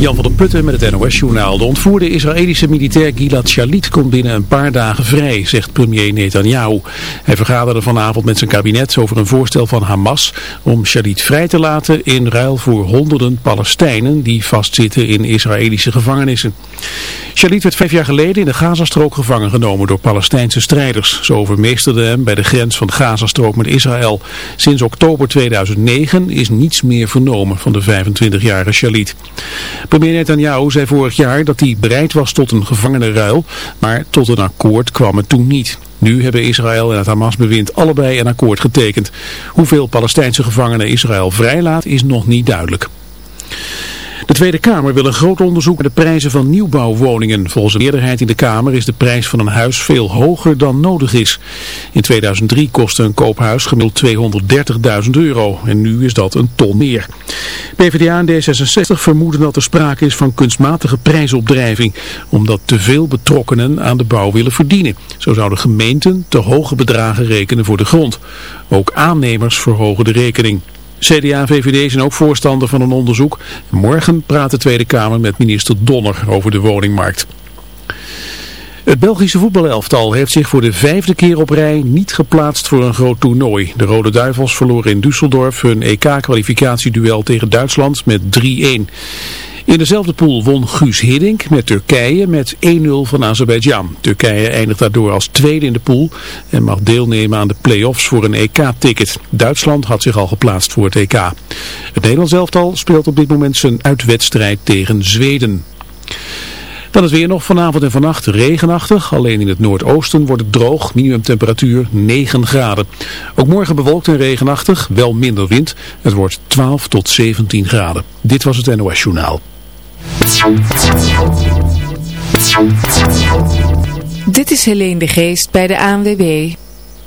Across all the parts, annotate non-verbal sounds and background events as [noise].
Jan van der Putten met het NOS-journaal. De ontvoerde Israëlische militair Gilad Shalit komt binnen een paar dagen vrij, zegt premier Netanyahu. Hij vergaderde vanavond met zijn kabinet over een voorstel van Hamas om Shalit vrij te laten in ruil voor honderden Palestijnen die vastzitten in Israëlische gevangenissen. Shalit werd vijf jaar geleden in de Gazastrook gevangen genomen door Palestijnse strijders. Ze overmeesterden hem bij de grens van de Gazastrook met Israël. Sinds oktober 2009 is niets meer vernomen van de 25-jarige Shalit. Premier Netanyahu zei vorig jaar dat hij bereid was tot een gevangenenruil, maar tot een akkoord kwam het toen niet. Nu hebben Israël en het Hamas-bewind allebei een akkoord getekend. Hoeveel Palestijnse gevangenen Israël vrijlaat is nog niet duidelijk. De Tweede Kamer wil een groot onderzoek naar de prijzen van nieuwbouwwoningen. Volgens een meerderheid in de Kamer is de prijs van een huis veel hoger dan nodig is. In 2003 kostte een koophuis gemiddeld 230.000 euro en nu is dat een ton meer. PvdA en D66 vermoeden dat er sprake is van kunstmatige prijsopdrijving, omdat te veel betrokkenen aan de bouw willen verdienen. Zo zouden gemeenten te hoge bedragen rekenen voor de grond. Ook aannemers verhogen de rekening. CDA en VVD zijn ook voorstander van een onderzoek. Morgen praat de Tweede Kamer met minister Donner over de woningmarkt. Het Belgische voetbalelftal heeft zich voor de vijfde keer op rij niet geplaatst voor een groot toernooi. De Rode Duivels verloren in Düsseldorf hun EK-kwalificatieduel tegen Duitsland met 3-1. In dezelfde pool won Guus Hiddink met Turkije met 1-0 van Azerbeidzjan. Turkije eindigt daardoor als tweede in de pool en mag deelnemen aan de play-offs voor een EK-ticket. Duitsland had zich al geplaatst voor het EK. Het Nederlands elftal speelt op dit moment zijn uitwedstrijd tegen Zweden. Dan het weer nog vanavond en vannacht regenachtig. Alleen in het noordoosten wordt het droog. Minimumtemperatuur 9 graden. Ook morgen bewolkt en regenachtig. Wel minder wind. Het wordt 12 tot 17 graden. Dit was het NOS Journaal. Dit is Helene de Geest bij de ANWB.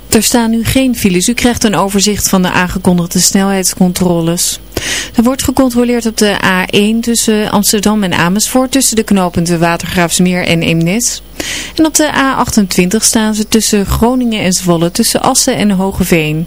Er staan nu geen files. U krijgt een overzicht van de aangekondigde snelheidscontroles. Er wordt gecontroleerd op de A1 tussen Amsterdam en Amersfoort, tussen de knooppunten Watergraafsmeer en Eemnes. En op de A28 staan ze tussen Groningen en Zwolle, tussen Assen en Hogeveen.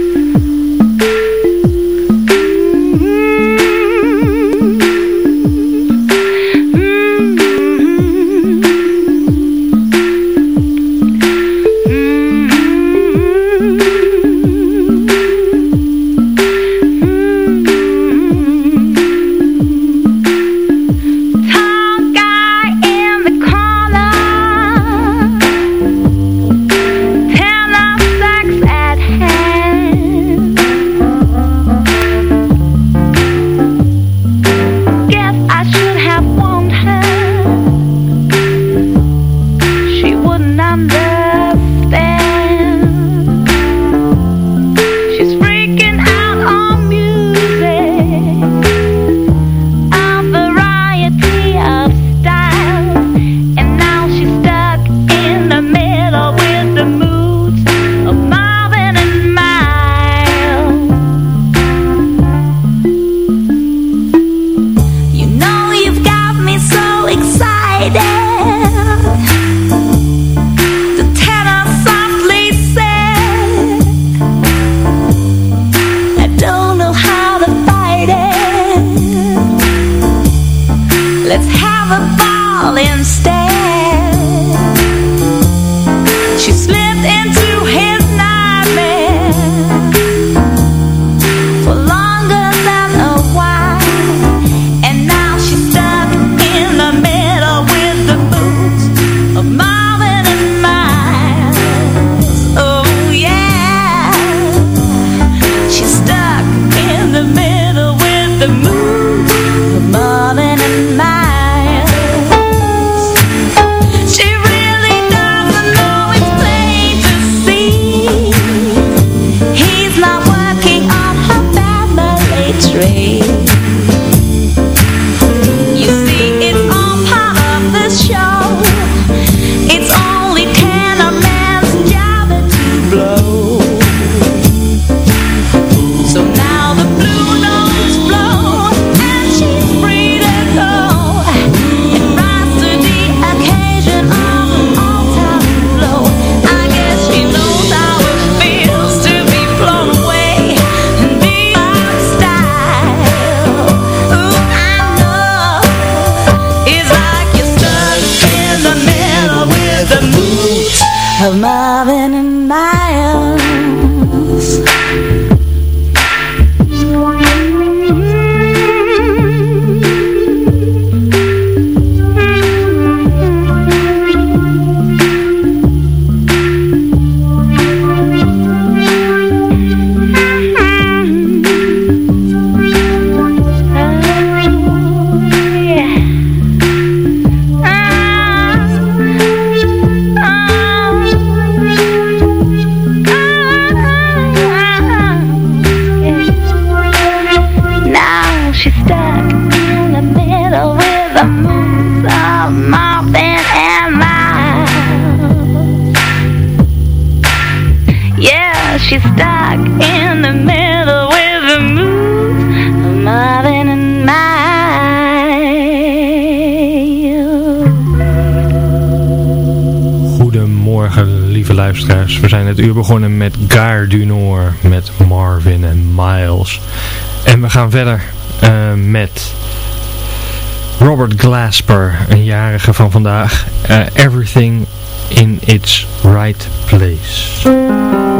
Het uur begonnen met Gare du Nord met Marvin en Miles. En we gaan verder uh, met Robert Glasper, een jarige van vandaag. Uh, everything in its right place.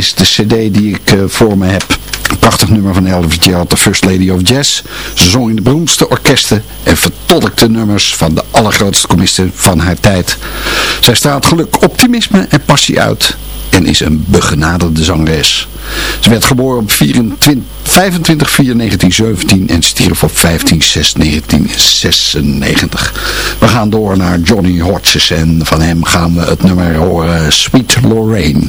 Is de cd die ik uh, voor me heb. Prachtig nummer van Elvis Gerald, de First Lady of Jazz. Ze zong in de beroemdste orkesten en vertolkte nummers van de allergrootste comisten van haar tijd. Zij straalt geluk, optimisme en passie uit en is een begenaderde zangeres. Ze werd geboren op 24, 25 4 1917 en stierf op 15 6 1996. We gaan door naar Johnny Hodges en van hem gaan we het nummer horen Sweet Lorraine.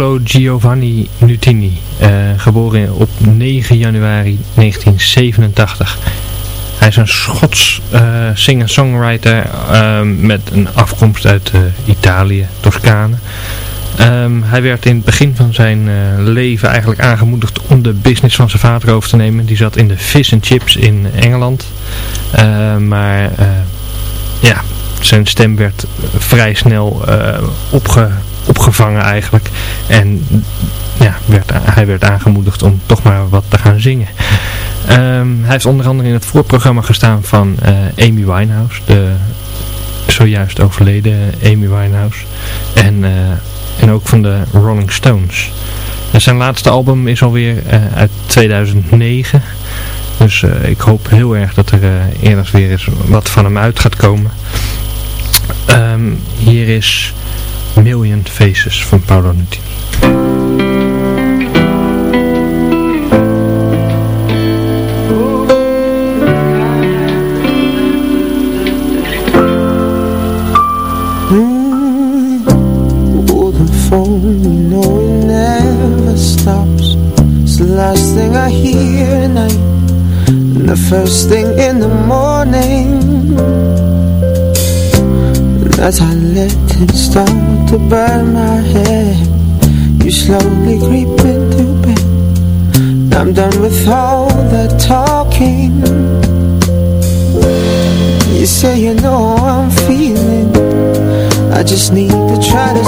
Giovanni Nutini, uh, geboren op 9 januari 1987. Hij is een Schots uh, singer-songwriter uh, met een afkomst uit Italië, Toscane. Um, hij werd in het begin van zijn leven eigenlijk aangemoedigd om de business van zijn vader over te nemen. Die zat in de fish and chips in Engeland. maar ja, zijn stem werd vrij snel opge opgevangen eigenlijk. En ja, werd, hij werd aangemoedigd om toch maar wat te gaan zingen. Ehm, hij heeft onder andere in het voorprogramma gestaan van eh, Amy Winehouse, de zojuist overleden Amy Winehouse. En, eh, en ook van de Rolling Stones. Zijn laatste album is alweer uh, uit 2009. Dus ik hoop heel erg dat er eerder weer eens wat van hem uit gaat komen. Ehm, hier is... Million Faces van Paolo Nutini. Mm, last thing I hear at night, and the first thing in the morning. As I let it start to burn my head You slowly creep into bed. I'm done with all the talking. You say you know I'm feeling. I just need to try to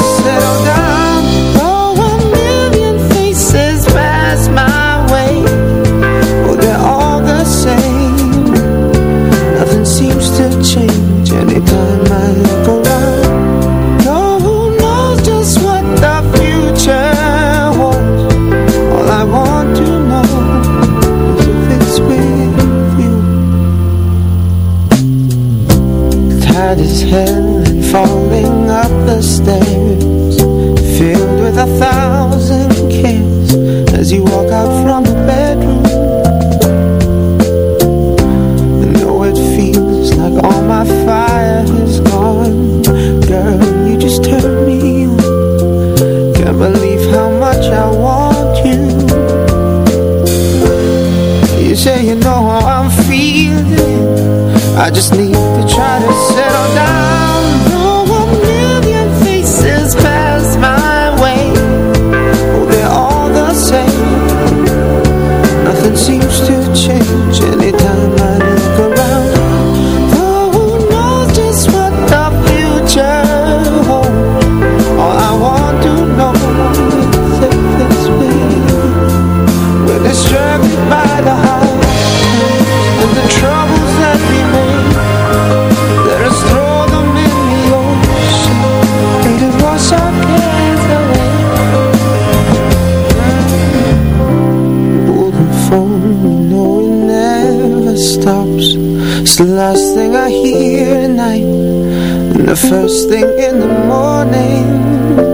just need the last thing I hear at night And the first thing in the morning.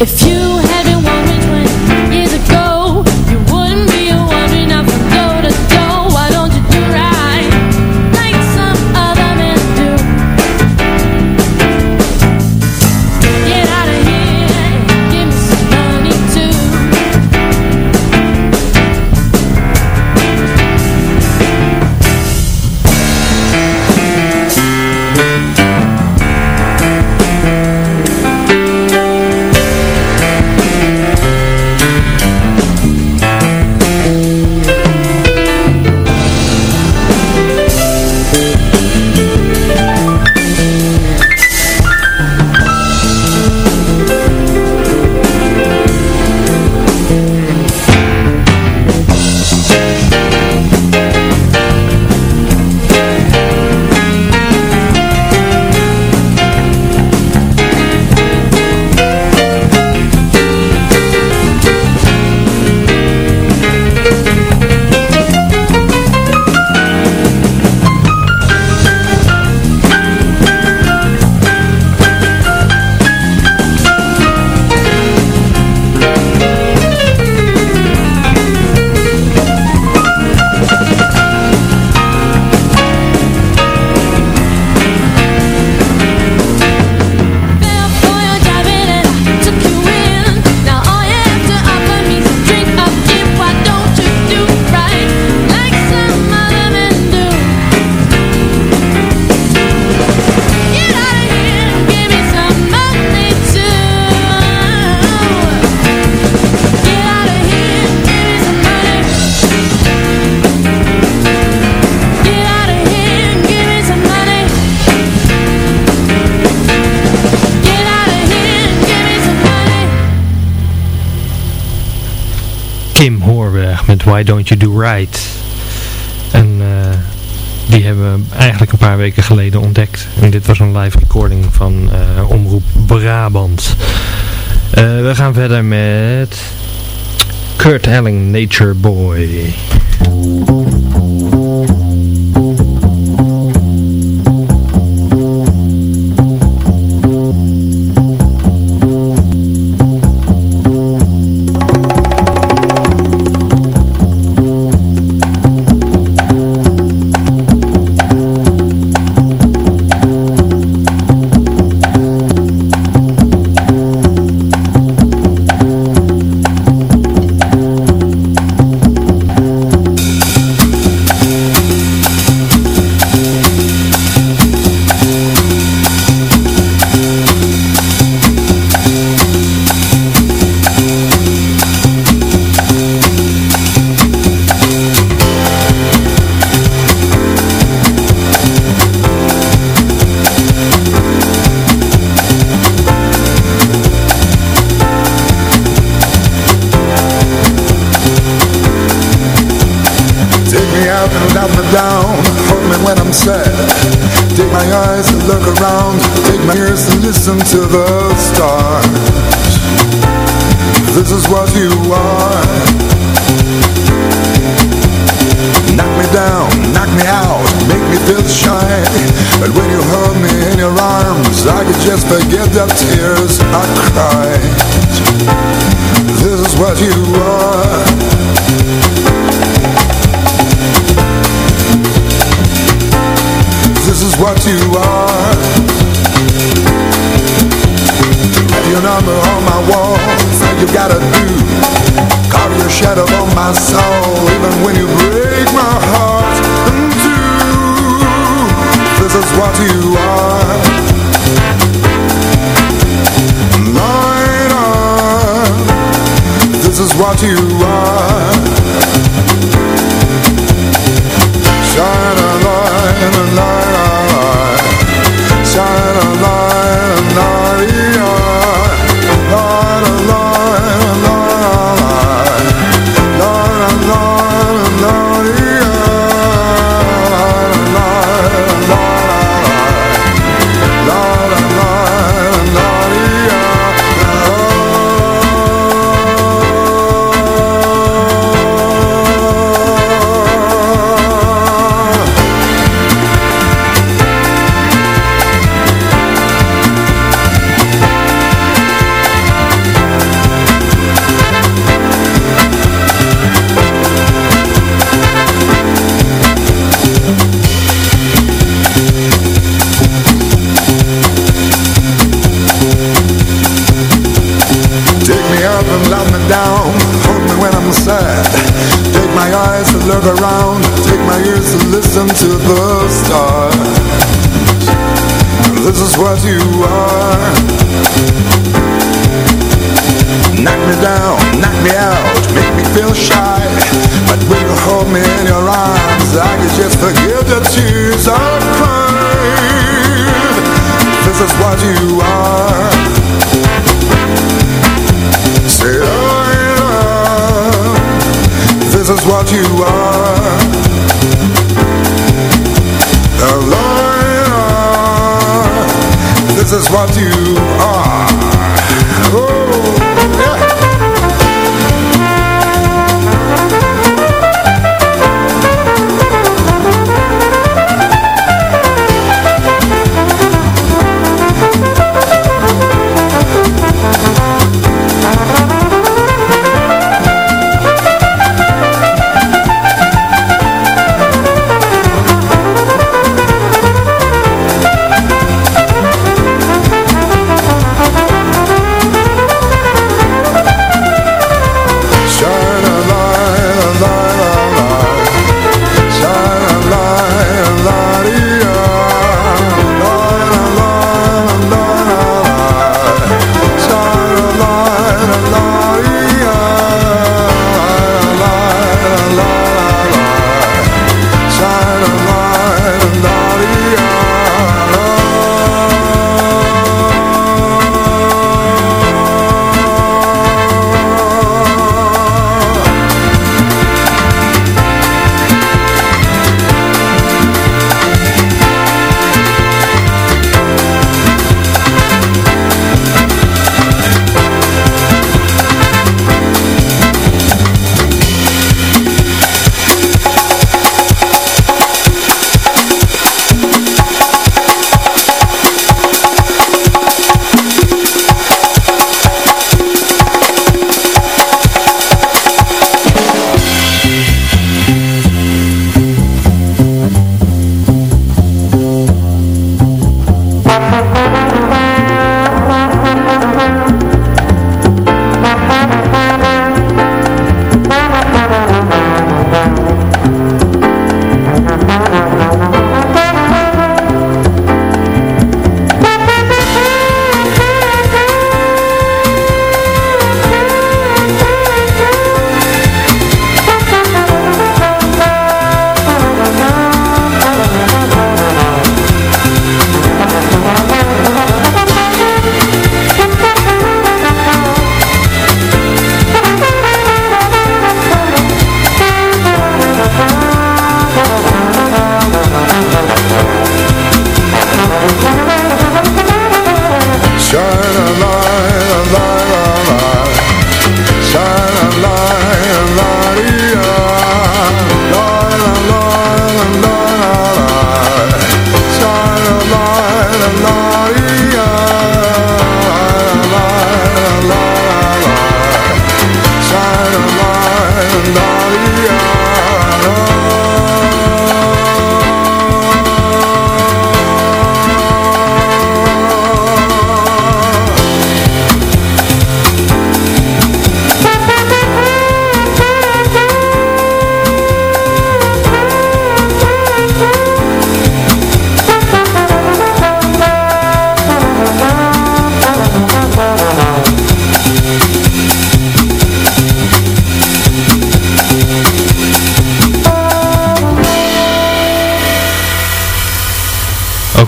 If you Why Don't You Do Right. En eh, die hebben we eigenlijk een paar weken geleden ontdekt. En dit was een live recording van uh, Omroep Brabant. Uh, we gaan verder met Kurt Elling, Nature Boy. Cause I could just forget the tears I cried. This is what you are. This is what you are. Your number on my wall Said you gotta do. Carve your shadow on my soul Even when you break my heart in two. This is what you are. what you are. Shine a light and light me out, make me feel shy But when you hold me in your arms. I can just forgive the tears I've cried This is what you are. Say oh love This is what you are. Oh Lord, this is what you are.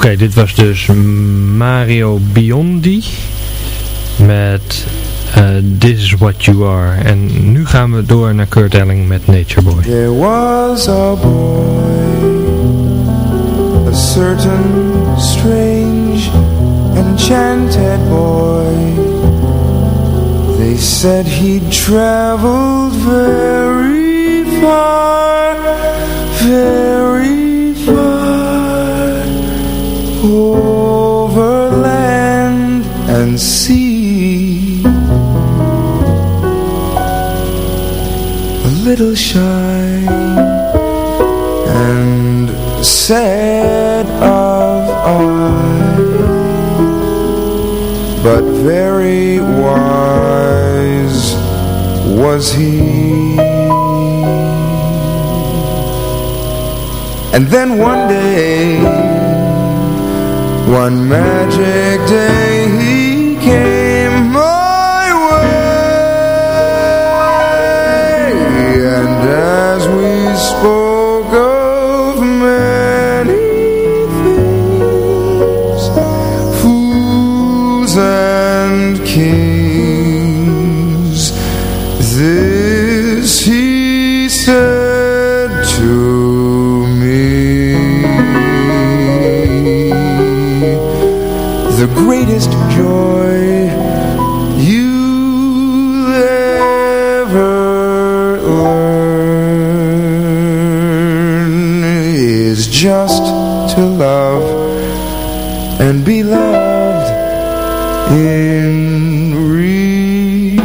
Oké, dit was dus Mario Biondi met eh, This Is What You Are. En nu gaan we door naar Kurt Elling met Nature Boy. There was a boy, a certain strange, enchanted boy. They said he'd traveled very far, very over land and sea. a little shy and sad of eye, but very wise was he. And then one day, one magic day, he came my way, and as we spoke love and be loved in return.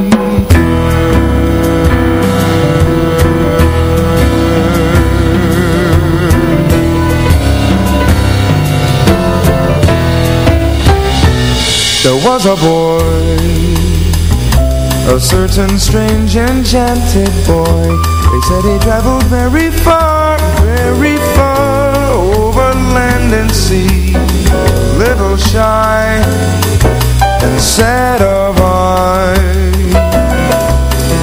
There was a boy, a certain strange enchanted boy. They said he traveled very far, very far over sea. Little shy and sad of eye,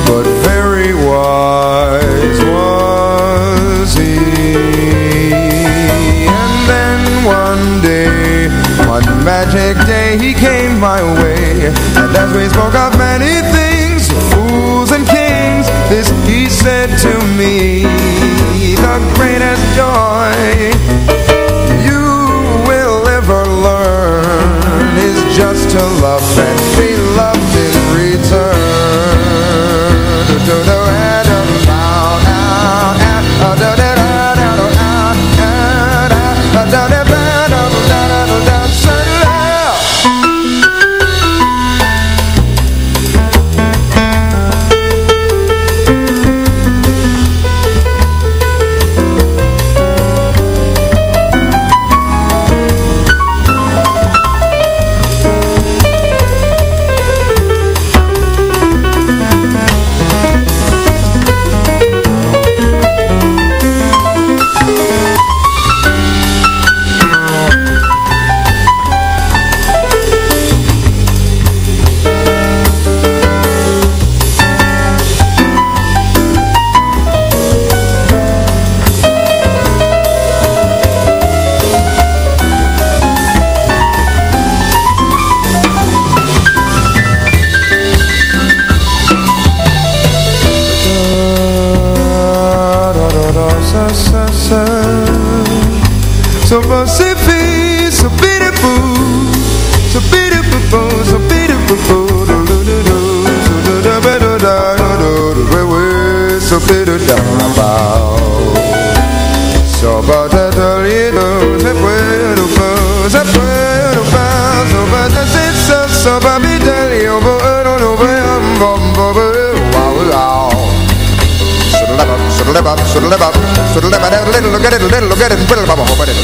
but very wise was he. And then one day, one magic day, he came my way. And as we spoke of many things, fools and kings, this he said to me, the greatest joy love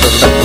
Thank you.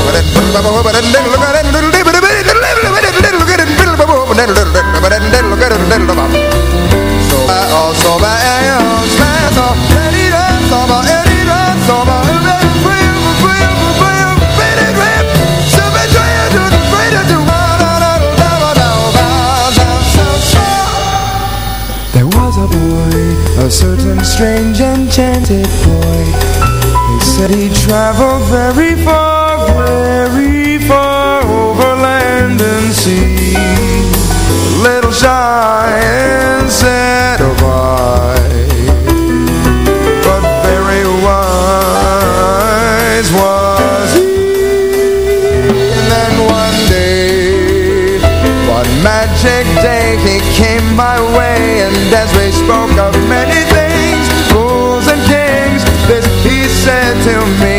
spoke of many things, rules and kings. This he said to me.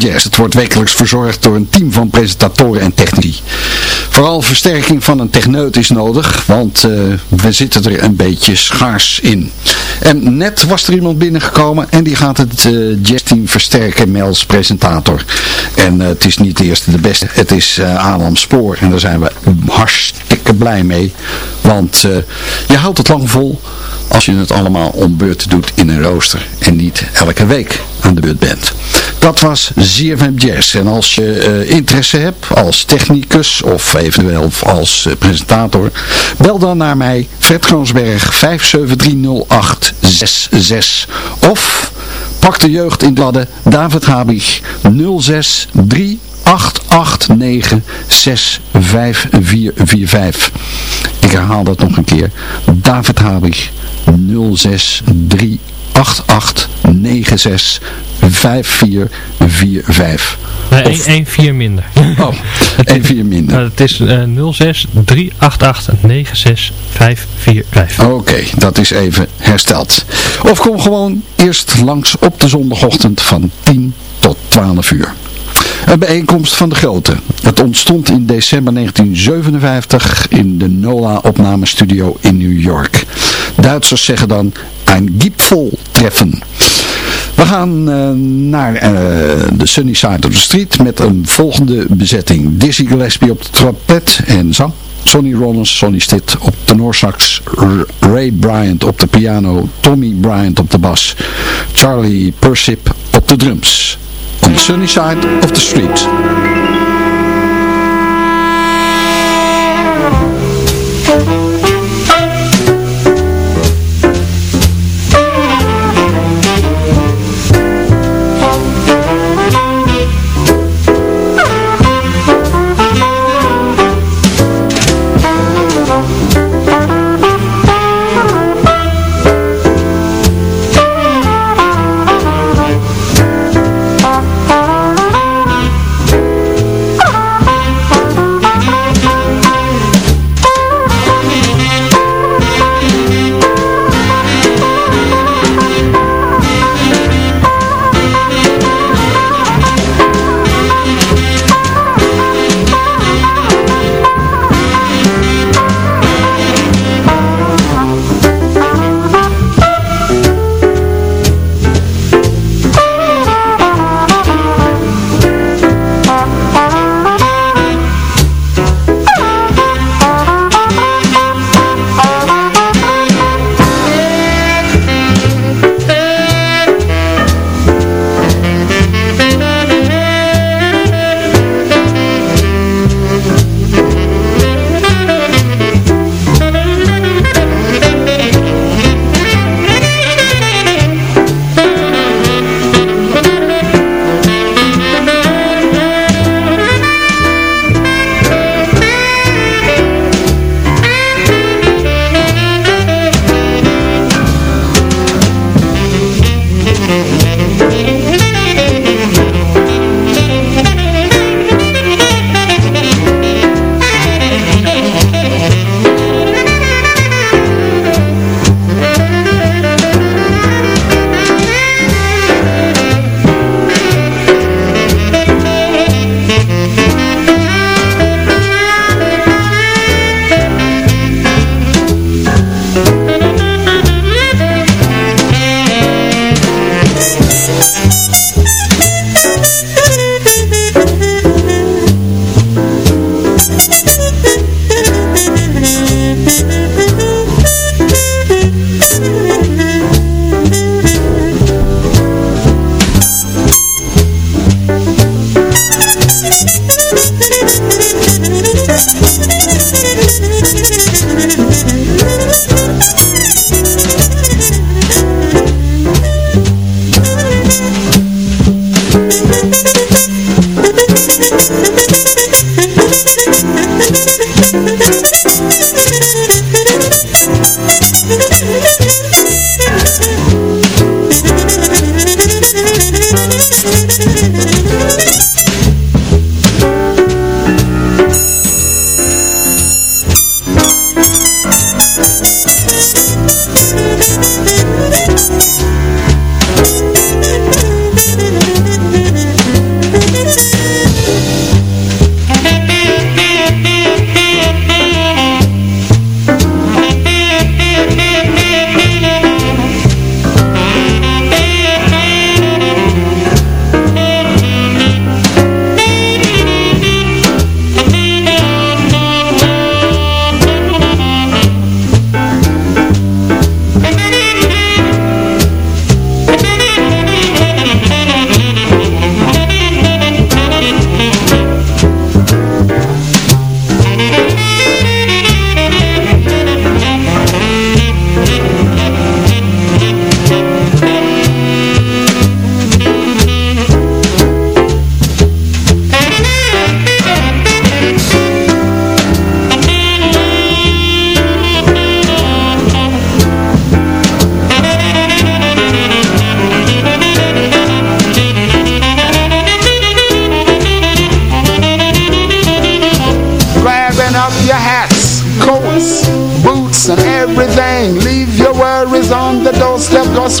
Jazz. Het wordt wekelijks verzorgd door een team van presentatoren en technici. Vooral versterking van een techneut is nodig, want eh, we zitten er een beetje schaars in. En net was er iemand binnengekomen en die gaat het uh, jazzteam versterken, Mels presentator. En eh, het is niet de eerste de beste, het is uh, Adam Spoor. En daar zijn we hartstikke blij mee, want je houdt het lang vol als je het allemaal om beurt doet in een rooster en niet elke week aan de beurt bent. Dat was ZFM Jazz. En als je uh, interesse hebt als technicus of eventueel als uh, presentator, bel dan naar mij Fred Kroonsberg 5730866 of pak de jeugd in ladden David Habig 063 889 6545. Ik herhaal dat nog een keer. David Habig 063 8896 5445. Nee, 1 4 minder. [laughs] Oh, 1 4 minder. Nou, het is uh, 06 388 96 545. Oké, okay, dat is even hersteld. Of kom gewoon eerst langs op de zondagochtend van 10 tot 12 uur. Een bijeenkomst van de grote. Het ontstond in december 1957 in de NOLA opnamestudio in New York. Duitsers zeggen dan een Gipfel-treffen. We gaan uh, naar uh, de Sunny Side of the Street met een volgende bezetting. Dizzy Gillespie op de trompet en zang. Sonny Rollins, Sonny Stitt op tenorsax, Ray Bryant op de piano, Tommy Bryant op de bas, Charlie Persip op de drums. On the sunny side of the street.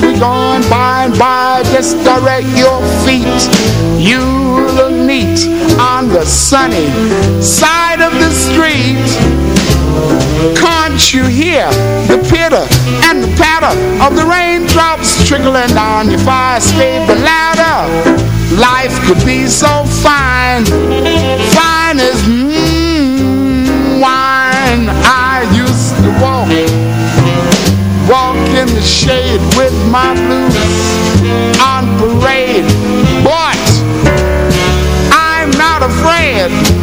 Cause we going by and by. Just direct your feet. You look neat on the sunny side of the street. Can't you hear the pitter and the patter of the raindrops trickling down your fire escape The ladder? Life could be so fine, fine as mm, the shade with my blues on parade. But I'm not afraid.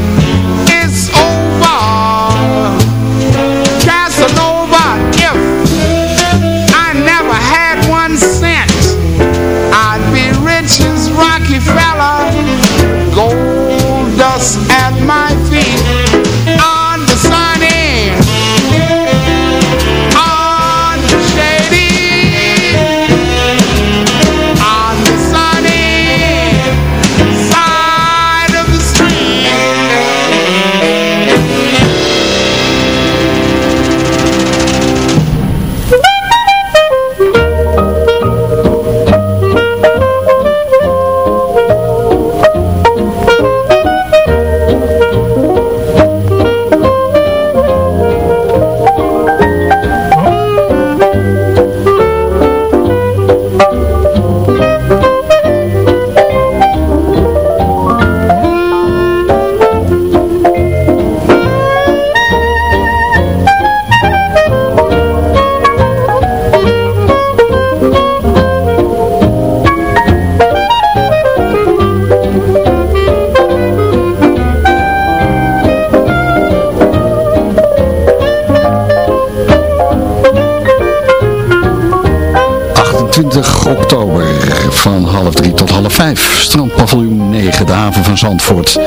Zandvoort.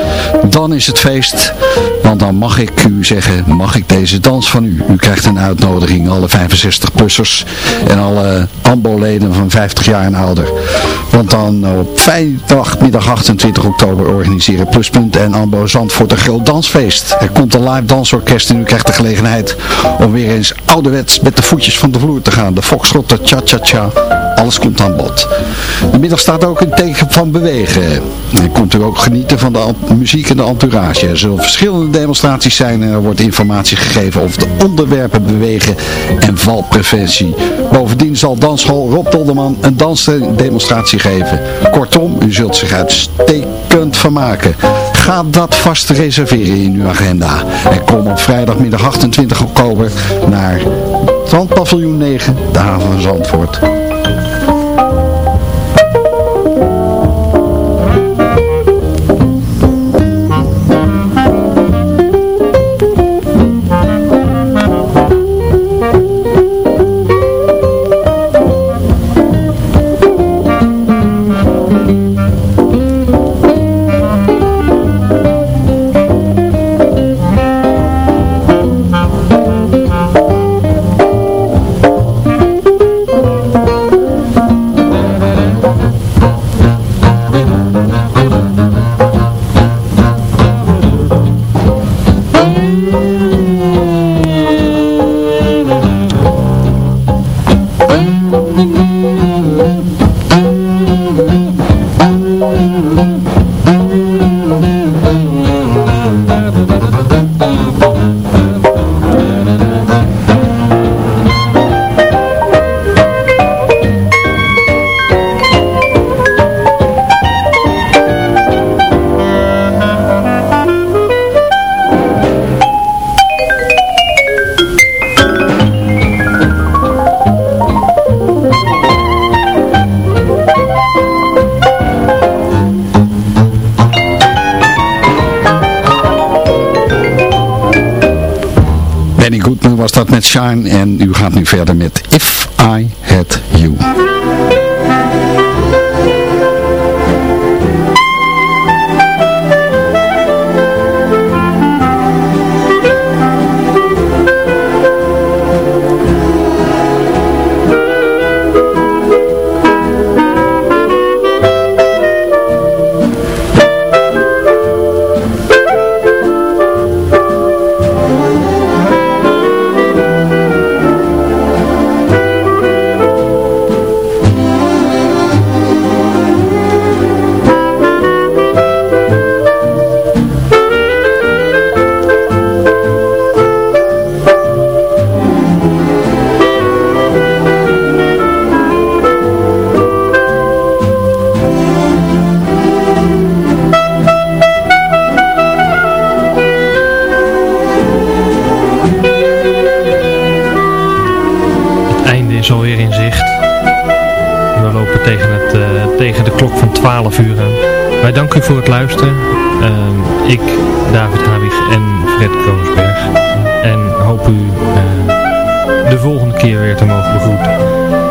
Dan is het feest, want dan mag ik u zeggen, mag ik deze dans van u. U krijgt een uitnodiging, alle 65-plussers en alle AMBO-leden van 50 jaar en ouder. Want dan op vrijdag, middag 28 oktober organiseren Pluspunt en AMBO Zandvoort een groot dansfeest. Er komt een live dansorkest en u krijgt de gelegenheid om weer eens ouderwets met de voetjes van de vloer te gaan. De foxtrot, de cha-cha-cha, alles komt aan bod. De middag staat ook een teken van bewegen. En kunt u ook genieten van de muziek en de entourage. Er zullen verschillende demonstraties zijn en er wordt informatie gegeven over de onderwerpen bewegen en valpreventie. Bovendien zal dansschool Rob Dolderman een dansdemonstratie geven. Kortom, u zult zich uitstekend vermaken. Ga dat vast reserveren in uw agenda. En kom op vrijdagmiddag 28 oktober naar Strandpaviljoen 9, de haven van Zandvoort. En u gaat nu verder met If tegen de klok van 12 uur aan. Wij danken u voor het luisteren. Ehm, ik, David Habig en Fred Koonsberg. En hoop u eh, de volgende keer weer te mogen begroeten.